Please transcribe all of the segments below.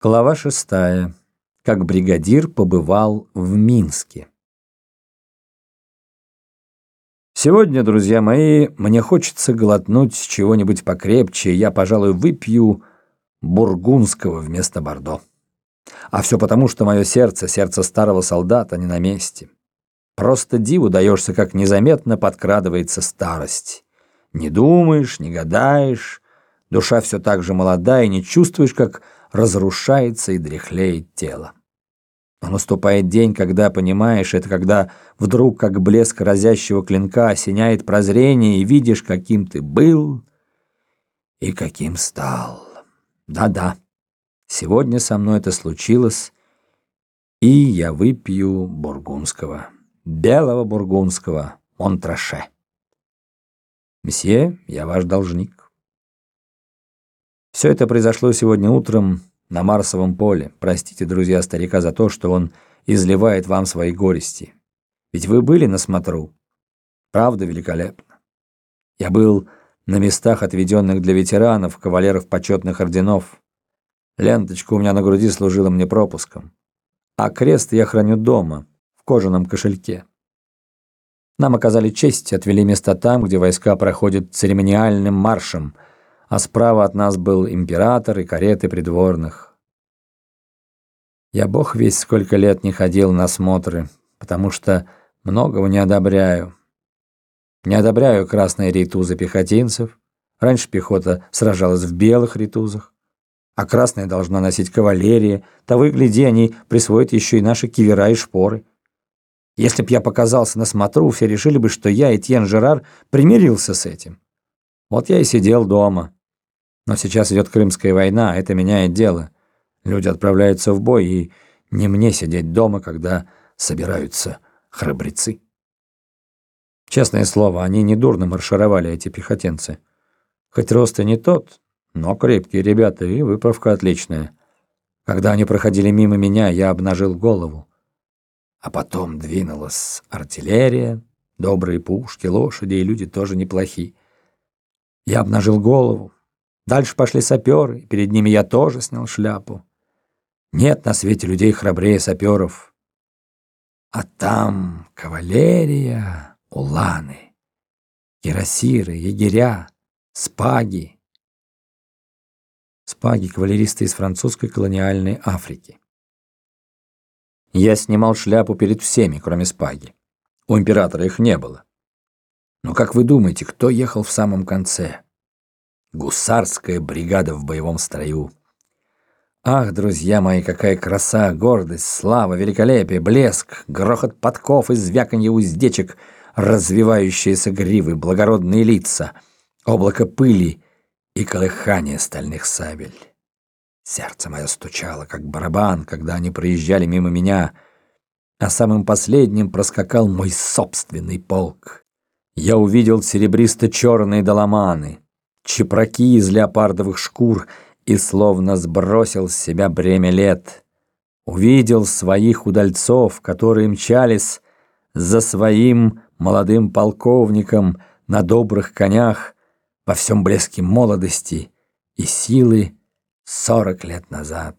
Глава шестая. Как бригадир побывал в Минске. Сегодня, друзья мои, мне хочется глотнуть чего-нибудь покрепче, я, пожалуй, выпью бургундского вместо бордо. А все потому, что мое сердце, сердце старого солдата, не на месте. Просто диву даешься, как незаметно подкрадывается старость. Не думаешь, не гадаешь, душа все так же молода и не чувствуешь, как разрушается и дряхлеет тело. Но наступает день, когда понимаешь, это когда вдруг, как блеск разящего клинка, осеняет прозрение, и видишь, каким ты был и каким стал. Да-да, сегодня со мной это случилось, и я выпью бургундского, белого бургундского, Монтраше. Месье, я ваш должник. Все это произошло сегодня утром на Марсовом поле. Простите, друзья старика, за то, что он изливает вам свои горести. Ведь вы были на смотру. Правда великолепно. Я был на местах, отведенных для ветеранов, кавалеров почетных орденов. Ленточка у меня на груди служила мне пропуском. А крест я храню дома, в кожаном кошельке. Нам оказали честь, отвели места там, где войска проходят церемониальным маршем – а справа от нас был император и кареты придворных. Я бог весь сколько лет не ходил на смотры, потому что многого не одобряю. Не одобряю красные ритузы пехотинцев. Раньше пехота сражалась в белых ритузах, а красные должна носить кавалерия. Того и они присвоят еще и наши кивера и шпоры. Если б я показался на смотру, все решили бы, что я, Этьен Жерар, примирился с этим. Вот я и сидел дома. Но сейчас идет Крымская война, это меняет дело. Люди отправляются в бой, и не мне сидеть дома, когда собираются храбрецы. Честное слово, они недурно маршировали, эти пехотинцы. Хоть рост и не тот, но крепкие ребята, и выправка отличная. Когда они проходили мимо меня, я обнажил голову. А потом двинулась артиллерия, добрые пушки, лошади, и люди тоже неплохие. Я обнажил голову, Дальше пошли саперы, и перед ними я тоже снял шляпу. Нет на свете людей храбрее саперов. А там кавалерия, уланы, кирасиры, егеря, спаги. Спаги — кавалеристы из французской колониальной Африки. Я снимал шляпу перед всеми, кроме спаги. У императора их не было. Но как вы думаете, кто ехал в самом конце? Гусарская бригада в боевом строю. Ах, друзья мои, какая краса, гордость, слава, великолепие, блеск, грохот подков и звяканье уздечек, развивающиеся гривы, благородные лица, облако пыли и колыхание стальных сабель. Сердце мое стучало, как барабан, когда они проезжали мимо меня, а самым последним проскакал мой собственный полк. Я увидел серебристо-черные доломаны — чепраки из леопардовых шкур и словно сбросил с себя бремя лет. Увидел своих удальцов, которые мчались за своим молодым полковником на добрых конях во всем блеске молодости и силы сорок лет назад.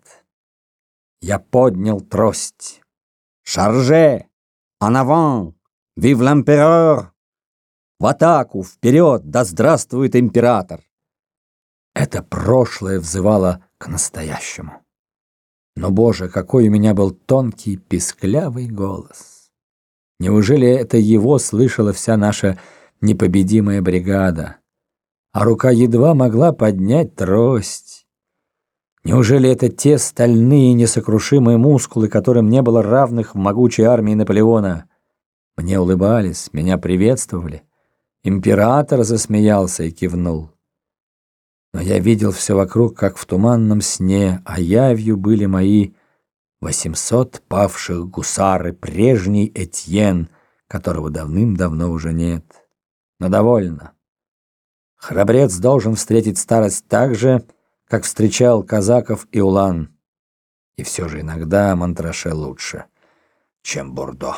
Я поднял трость. «Шарже! Анаван! Вив l'empereur!» В атаку, вперед, да здравствует император! Это прошлое взывало к настоящему. Но, Боже, какой у меня был тонкий, писклявый голос! Неужели это его слышала вся наша непобедимая бригада? А рука едва могла поднять трость. Неужели это те стальные несокрушимые мускулы, которым не было равных в могучей армии Наполеона? Мне улыбались, меня приветствовали. Император засмеялся и кивнул. Но я видел все вокруг, как в туманном сне, а явью были мои восемьсот павших гусары, прежний Этьен, которого давным-давно уже нет. Но довольно. Храбрец должен встретить старость так же, как встречал казаков и улан. И все же иногда Монтраше лучше, чем Бордо.